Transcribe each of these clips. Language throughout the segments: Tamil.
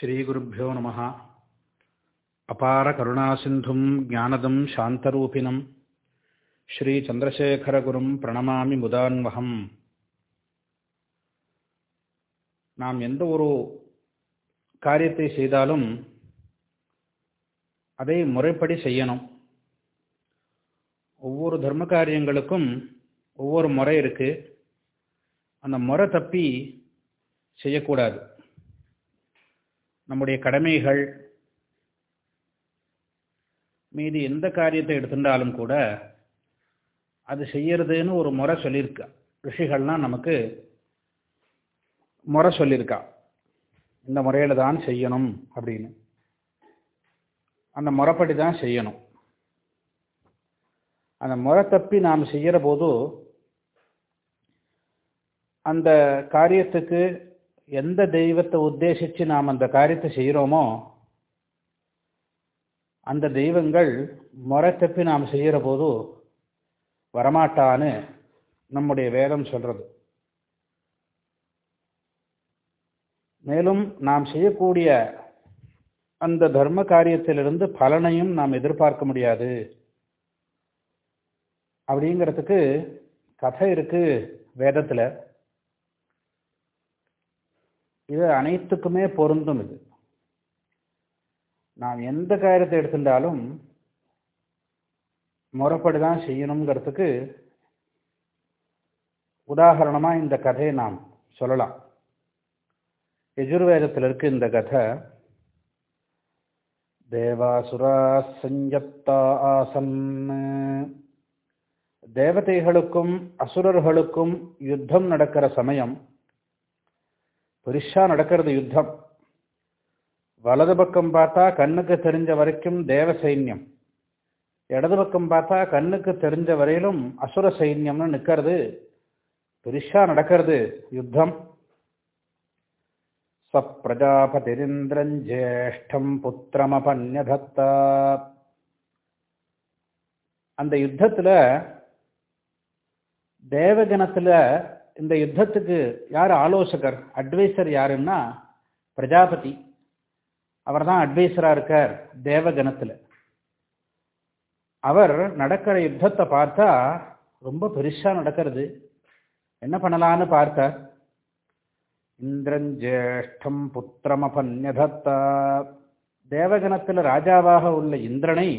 ஸ்ரீகுருப்போ நம. அபார கருணாசிந்தும் ஜானதம் சாந்தரூபிணம். ஸ்ரீச்சந்திரசேகரகுரும் பிரணமாமி முதான்வகம். நாம் எந்த ஒரு காரியத்தை செய்தாலும் அதை முறைப்படி செய்யணும். ஒவ்வொரு தர்ம காரியங்களுக்கும் ஒவ்வொரு முறை இருக்குது அந்த முறை தப்பி செய்யக்கூடாது. நம்முடைய கடமைகள் மீதி எந்த காரியத்தை எடுத்துட்டாலும் கூட அது செய்யறதுன்னு ஒரு முறை சொல்லியிருக்கா. ரிஷிகள்லாம் நமக்கு முறை சொல்லியிருக்கா. இந்த முறையில் தான் செய்யணும் அப்படின்னு. அந்த முறைப்படி தான் செய்யணும். அந்த முறை தப்பி நாம் செய்கிற போது அந்த காரியத்துக்கு எந்த தெய்வத்தை உத்தேசித்து நாம் அந்த காரியத்தை செய்கிறோமோ அந்த தெய்வங்கள் முறை தப்பி நாம் செய்கிற போது வரமாட்டான்னு நம்முடைய வேதம் சொல்கிறது மேலும் நாம் செய்யக்கூடிய அந்த தர்ம காரியத்திலிருந்து பலனையும் நாம் எதிர்பார்க்க முடியாது. அப்படிங்கிறதுக்கு கதை இருக்குது வேதத்தில். இது அனைத்துக்குமே பொருந்தும் இது. நாம் எந்த காரியத்தை எடுத்துட்டாலும் முறைப்படி தான் செய்யணுங்கிறதுக்கு உதாரணமாக இந்த கதையை நாம் சொல்லலாம். யஜுர்வேதத்தில் இருக்கு இந்த கதை. தேவாசுரா சஞ்சப்தா ஆசன் தேவதைகளுக்கும் அசுரர்களுக்கும் யுத்தம் நடக்கிற சமயம் புரிஷா நடக்கிறது யுத்தம். வலது பக்கம் பார்த்தா கண்ணுக்கு தெரிஞ்ச வரைக்கும் தேவ சைன்யம். இடது பக்கம் பார்த்தா கண்ணுக்கு தெரிஞ்ச வரையிலும் அசுர சைன்யம்னு நிற்கிறது புரிஷா நடக்கிறது யுத்தம். சப்ரஜாபதிரிந்திரஞ்சேஷ்டம் புத்திரமபன்யதத்தா. அந்த யுத்தத்துல தேவகணத்துல இந்த யுத்தத்துக்கு யார் ஆலோசகர் அட்வைசர் யாருன்னா பிரஜாபதி. அவர் தான் அட்வைசராக இருக்கார் தேவகணத்துல. அவர் நடக்கிற யுத்தத்தை பார்த்தா ரொம்ப பெருசா நடக்கிறது. என்ன பண்ணலான்னு பார்த்தார். இந்திரஞ்சேஷ்டம் புத்திரமபன்யதத்தா. தேவகணத்தில் ராஜாவாக உள்ள இந்திரனை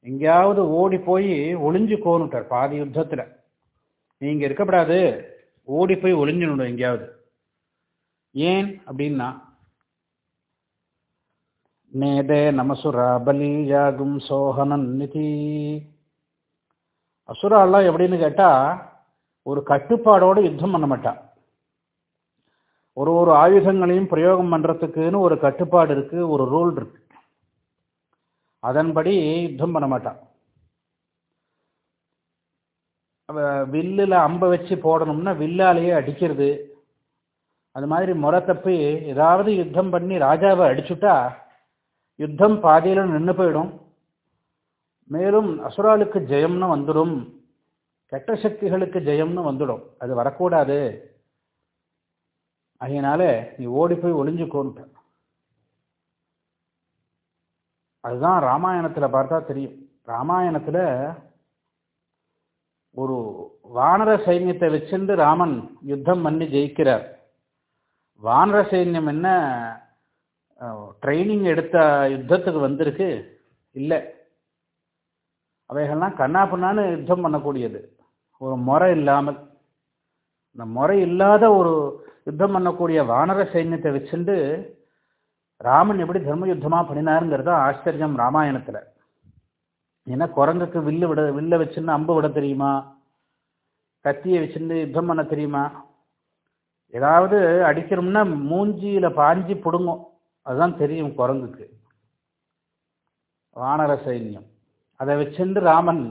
எங்கேயாவது ஓடி போய் ஒளிஞ்சு கோனுட்டார் பாதி யுத்தத்துல. நீங்க இருக்கப்படாது. ஓடி போய் ஒளிஞ்சுணும் எங்கேயாவது. ஏன் அப்படின்னா நேதே நமசுரா பலியாகும் சோகனன் நிதி. அசுராலாம் எப்படின்னு கேட்டால் ஒரு கட்டுப்பாடோடு யுத்தம் பண்ண மாட்டான். ஒரு ஒரு ஆயுதங்களையும் பிரயோகம் பண்றதுக்குன்னு ஒரு கட்டுப்பாடு இருக்கு ஒரு ரூல் இருக்கு. அதன்படி யுத்தம் பண்ண மாட்டான். வில்லில் அம்பை வச்சு போடணும்னா வில்லாலேயே அடிக்கிறது. அது மாதிரி முறை தப்பி ஏதாவது யுத்தம் பண்ணி ராஜாவை அடிச்சுட்டா யுத்தம் பாதியில் நின்று போயிடும். மேலும் அசுராளுக்கு ஜெயம்னு வந்துடும். கெட்ட சக்திகளுக்கு ஜெயம்னு வந்துடும். அது வரக்கூடாது. அதனால நீ ஓடி போய் ஒளிஞ்சுக்கோன்ட்ட. அதுதான் ராமாயணத்தில் பார்த்தா தெரியும். ராமாயணத்தில் ஒரு வானர சைன்யத்தை வச்சிருந்து ராமன் யுத்தம் பண்ணி ஜெயிக்கிறார். வானர சைன்யம் என்ன? ட்ரைனிங் எடுத்த யுத்தத்துக்கு வந்திருக்கு. இல்லை. அவைகள்லாம் கண்ணா பண்ணான்னு யுத்தம் பண்ணக்கூடியது. ஒரு முறை இல்லாமல். இந்த முறை இல்லாத ஒரு யுத்தம் பண்ணக்கூடிய வானர சைன்யத்தை வச்சுட்டு ராமன் எப்படி தர்ம யுத்தமாக பண்ணினாருங்கிறது ஆச்சரியம் ராமாயணத்தில். ஏன்னா குரங்குக்கு வில்லு விட வில்ல வச்சுன்னு அம்பு விட தெரியுமா? கத்தியை வச்சுட்டு யுத்தம் பண்ண தெரியுமா? ஏதாவது அடிக்கிறோம்னா மூஞ்சியில் பாஞ்சி பிடுங்கும். அதுதான் தெரியும் குரங்குக்கு. வானர சைன்யம். அதை வச்சுட்டு ராமன்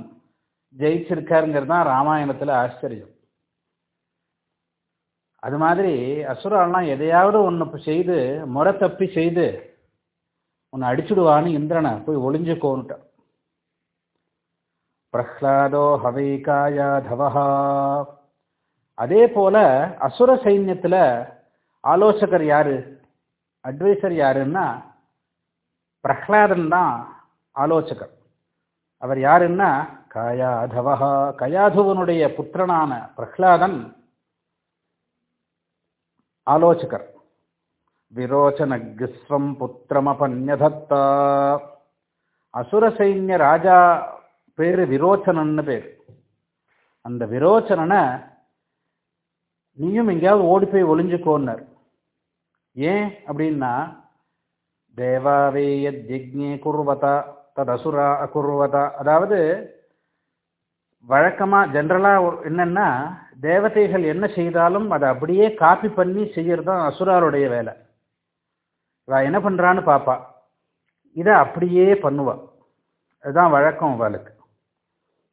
ஜெயிச்சிருக்காருங்கிறது தான் ராமாயணத்தில் ஆச்சரியம். அது மாதிரி அசுராலாம் எதையாவது ஒன்று செய்து முறை தப்பி செய்து உன்னை அடிச்சுடுவான்னு இந்திரனை போய் ஒளிஞ்சுக்கோன்ட்டான் பிரஹ்லாதோ ஹவைகாயா தவஹா. அதே போல அசுர சைன்யத்துல ஆலோசகர் யாரு? அட்வைசர் யாருன்னா பிரஹ்லாதன் தான் ஆலோசகர். அவர் யாருன்னா? கயாதவஹா கயாதுவனுடைய புத்திரனான பிரஹ்லாதன் ஆலோசகர். விரோச்சனகிஸ்வம் புத்திரமபன்யதத்தா. அசுர சைன்ய ராஜா பேர் விரோச்சனன்னு பேர். அந்த விரோச்சனனை நீயும் எங்கேயாவது ஓடி போய் ஒளிஞ்சுக்கோன்னார். ஏன் அப்படின்னா தேவாவே யஜ்ஞே குர்வதா ததசுரா அகுர்வதா. அதாவது வழக்கமாக ஜென்ரலாக என்னென்னா தேவதைகள் என்ன செய்தாலும் அதை அப்படியே காப்பி பண்ணி செய்கிறது தான் அசுராருடைய வேலை. இவ என்ன பண்ணுறான்னு பார்ப்பா இதை அப்படியே பண்ணுவாள் அதுதான் வழக்கம் அவளுக்கு.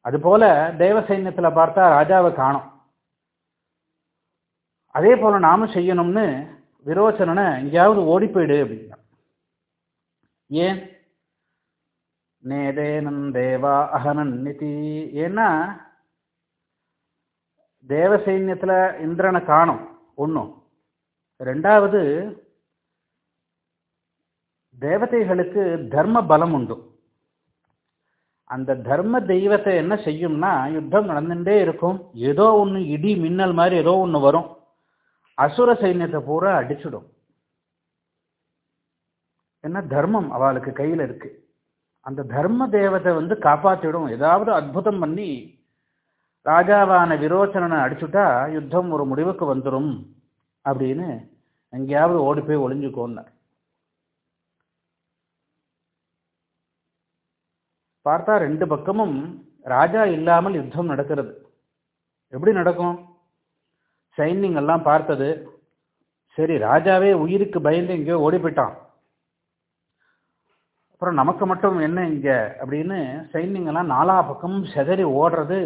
அதுபோல தேவ சைன்யத்தில் பார்த்தா ராஜாவை காணும். அதே போல நாமும் செய்யணும்னு விரோச்சனனை எங்கேயாவது ஓடி போயிடு அப்படின்னா. ஏன்? நேதேனன் தேவா அகனன் நிதி. ஏன்னா தேவ சைன்யத்தில் இந்திரனை காணும் ஒன்றும் ரெண்டாவது தேவதைகளுக்கு தர்ம பலம் உண்டு. அந்த தர்ம தெய்வத்தை என்ன செய்யும்னா யுத்தம் நடந்துட்டே இருக்கும். ஏதோ ஒன்று இடி மின்னல் மாதிரி ஏதோ ஒன்று வரும். அசுர சைன்யத்தை பூரா அடிச்சிடும். என்ன தர்மம் அவளுக்கு கையில் இருக்கு. அந்த தர்ம தேவத்தை வந்து காப்பாற்றிடும் ஏதாவது அற்புதம் பண்ணி ராஜாவான விரோச்சனனை அடிச்சுட்டா யுத்தம் ஒரு முடிவுக்கு வந்துடும் அப்படின்னு எங்கேயாவது ஓடி போய் ஒளிஞ்சுக்கோன்னார் பார்த்தா ரெண்டு பக்கமும் ராஜா இல்லாமல் யுத்தம் நடக்கிறது. எப்படி நடக்கும்? சைன்யங் எல்லாம் பார்த்தது சரி ராஜாவே உயிருக்கு பயந்து எங்கேயோ ஓடி போயிட்டான் அப்புறம் நமக்கு மட்டும் என்ன இங்கே? அப்படின்னு சைன்யங்கள்லாம் நாலா பக்கமும் செதறி ஓடுறது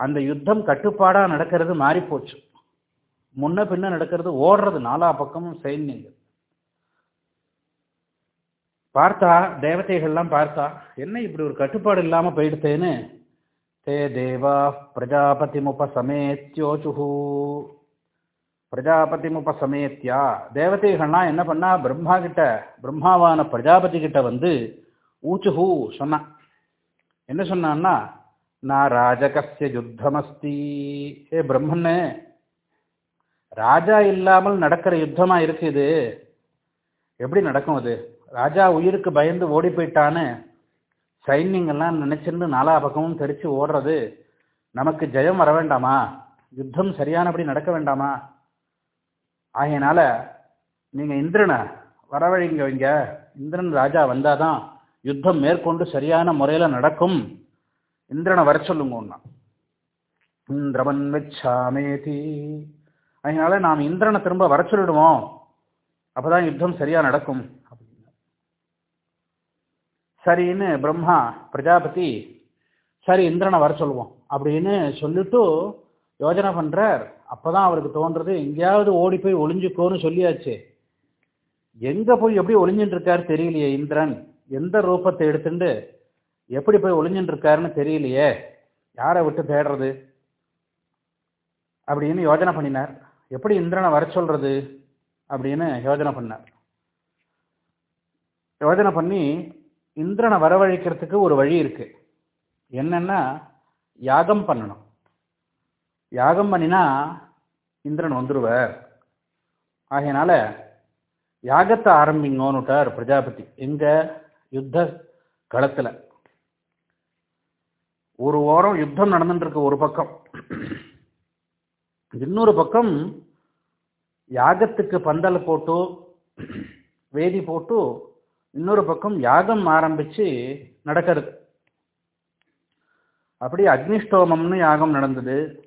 அந்த யுத்தம் கட்டுப்பாடாக நடக்கிறது மாறிப்போச்சு. முன்ன பின்ன நடக்கிறது ஓடுறது நாலா பக்கமும் சைன்யங்கள் பார்த்தா தேவதைகள்லாம் பார்த்தா என்ன இப்படி ஒரு கட்டுப்பாடு இல்லாமல் போயிடுத்தேன்னு? தே தேவா பிரஜாபதி முபசமேத்யோச்சுஹு பிரஜாபதி முபசமேத்யா தேவதைகள்லாம் என்ன பண்ணா பிரம்மா கிட்ட பிரம்மாவான பிரஜாபதி கிட்ட வந்து ஊச்சுஹு சொன்னான். என்ன சொன்னான்னா நான் ராஜகசிய யுத்தமஸ்தி. ஏ பிரம்மன்னு ராஜா இல்லாமல் நடக்கிற யுத்தமா இருக்கு இது? எப்படி நடக்கும் அது? ராஜா உயிருக்கு பயந்து ஓடி போயிட்டான்னு சைன்யங்கள்லாம் நினைச்சிருந்து நாலா பக்கமும் தெரிச்சு ஓடுறது. நமக்கு ஜெயம் வர வேண்டாமா? யுத்தம் சரியானபடி நடக்க வேண்டாமா? ஆகையினால நீங்க இந்திரனை வரவழைங்க வைங்க. இந்திரன் ராஜா வந்தாதான் யுத்தம் மேற்கொண்டு சரியான முறையில நடக்கும். இந்திரனை வர சொல்லுங்க இந்திரவன் வச்சாமேதி அதனால நாம் இந்திரனை திரும்ப வர சொல்லிடுவோம். அப்பதான் யுத்தம் சரியா நடக்கும். சரின்னு பிரம்மா பிரஜாபதி சரி இந்திரனை வர சொல்லுவோம் அப்படின்னு சொல்லிட்டு யோஜனை பண்ணுறார் அப்போ தான் அவருக்கு தோன்றது எங்கேயாவது ஓடி போய் ஒளிஞ்சுக்கோன்னு சொல்லியாச்சு. எங்கே போய் எப்படி ஒளிஞ்சின்னு தெரியலையே இந்திரன். எந்த ரூபத்தை எடுத்துட்டு எப்படி போய் ஒளிஞ்சுட்டு இருக்காருன்னு தெரியலையே. யாரை விட்டு தேடுறது? அப்படின்னு யோஜனை பண்ணினார். எப்படி இந்திரனை வர சொல்கிறது அப்படின்னு யோஜனை பண்ணார். யோஜனை பண்ணி இந்திரனை வரவழைக்கிறதுக்கு ஒரு வழி இருக்கு. என்னன்னா யாகம் பண்ணணும். யாகம் பண்ணினா இந்திரன் வந்துடுவார் ஆகையினால யாகத்தை ஆரம்பிங்கோன்னுட்டார் பிரஜாபதி. எங்க? யுத்த களத்தில். ஒரு ஓரம் யுத்தம் நடந்துட்டுருக்கு ஒரு பக்கம். இன்னொரு பக்கம் யாகத்துக்கு பந்தல் போட்டு வேதி போட்டு இன்னொரு பக்கம் யாகம் ஆரம்பிச்சு நடக்கிறது. அப்படி அக்னிஷ்டோமம்னு யாகம் நடந்தது.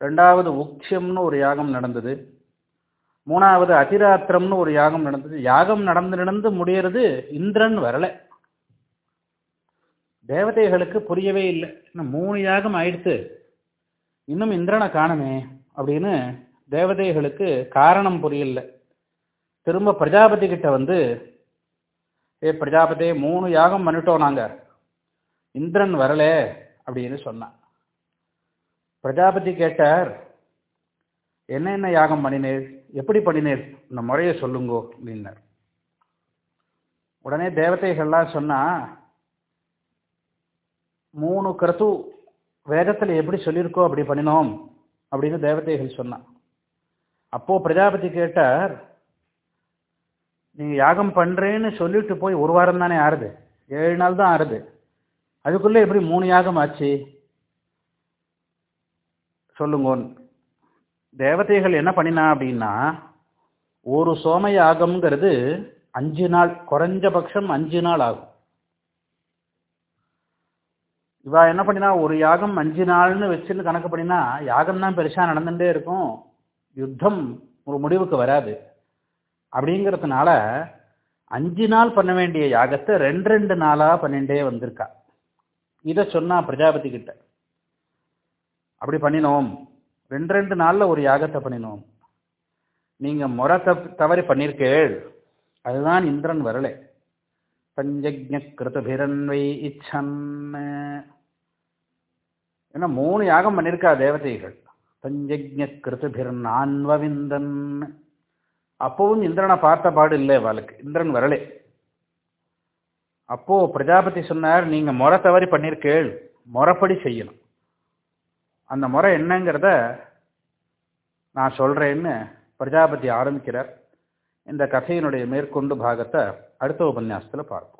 ரெண்டாவது உக்ஷம்னு ஒரு யாகம் நடந்தது. மூணாவது அதிராத்திரம்னு ஒரு யாகம் நடந்தது. யாகம் நடந்து நடந்து முடியறது இந்திரன் வரலை. தேவதைகளுக்கு புரியவே இல்லை. இன்னும் மூணு யாகம் ஆயிடுத்து. இன்னும் இந்திரனை காணமே அப்படின்னு தேவதைகளுக்கு காரணம் புரியல. திரும்ப பிரஜாபதி கிட்ட வந்து ஏ பிரஜாபதி மூணு யாகம் பண்ணிட்டோம் நாங்க. இந்திரன் வரல அப்படின்னு சொன்னான். பிரஜாபதி கேட்டார் என்ன என்ன யாகம் பண்ணினேன் எப்படி பண்ணினேர்? இந்த முறையை சொல்லுங்கோ அப்படின்னார். உடனே தேவதைகள்லாம் சொன்னா மூணு கருத்து வேதத்தில் எப்படி சொல்லியிருக்கோ அப்படி பண்ணினோம் அப்படின்னு தேவதைகள் சொன்னான். அப்போ பிரஜாபதி கேட்டார் நீங்கள் யாகம் பண்ணுறேன்னு சொல்லிட்டு போய் ஒரு வாரம் தானே ஆறுது. ஏழு நாள் தான் ஆறுது. அதுக்குள்ளே எப்படி மூணு யாகம் ஆச்சு? சொல்லுங்க. தேவதைகள் என்ன பண்ணினா அப்படின்னா ஒரு சோம யாகம்ங்கிறது அஞ்சு நாள் குறைஞ்சபட்சம் அஞ்சு நாள் ஆகும். இவா என்ன பண்ணினா ஒரு யாகம் அஞ்சு நாள்னு வச்சுன்னு கணக்கு பண்ணினா யாகம் தான் பெருசாக நடந்துகிட்டே இருக்கும். யுத்தம் ஒரு முடிவுக்கு வராது. அப்படிங்கிறதுனால அஞ்சு நாள் பண்ண வேண்டிய யாகத்தை ரெண்டு ரெண்டு நாளா பண்ணிட்டே வந்திருக்கா. இதை சொன்னா பிரஜாபதி கிட்ட அப்படி பண்ணினோம். ரெண்டு ரெண்டு நாள்ல ஒரு யாகத்தை பண்ணினோம். நீங்க முறை தப் தவறி பண்ணிருக்கேள். அதுதான் இந்திரன் வரலை. பஞ்சஜ கிருதபிரன்வை இச்சன் ஏன்னா மூணு யாகம் பண்ணியிருக்கா தேவதைகள். பஞ்சஜ கிருதபிரன் ஆன்வவிந்தன் அப்பவும் இந்திரனை பார்த்த பாடு இல்லை அவளுக்கு. இந்திரன் வரலே. அப்போ பிரஜாபதி சொன்னார் நீங்க முறை தவறி பண்ணிருக்கேள். முறைப்படி செய்யணும். அந்த முறை என்னங்கிறத நான் சொல்றேன்னு பிரஜாபதி ஆரம்பிக்கிறார். இந்த கதையினுடைய மேற்கொண்டு பாகத்தை அடுத்த உபன்யாசத்தில் பார்ப்போம்.